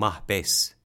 Mahbes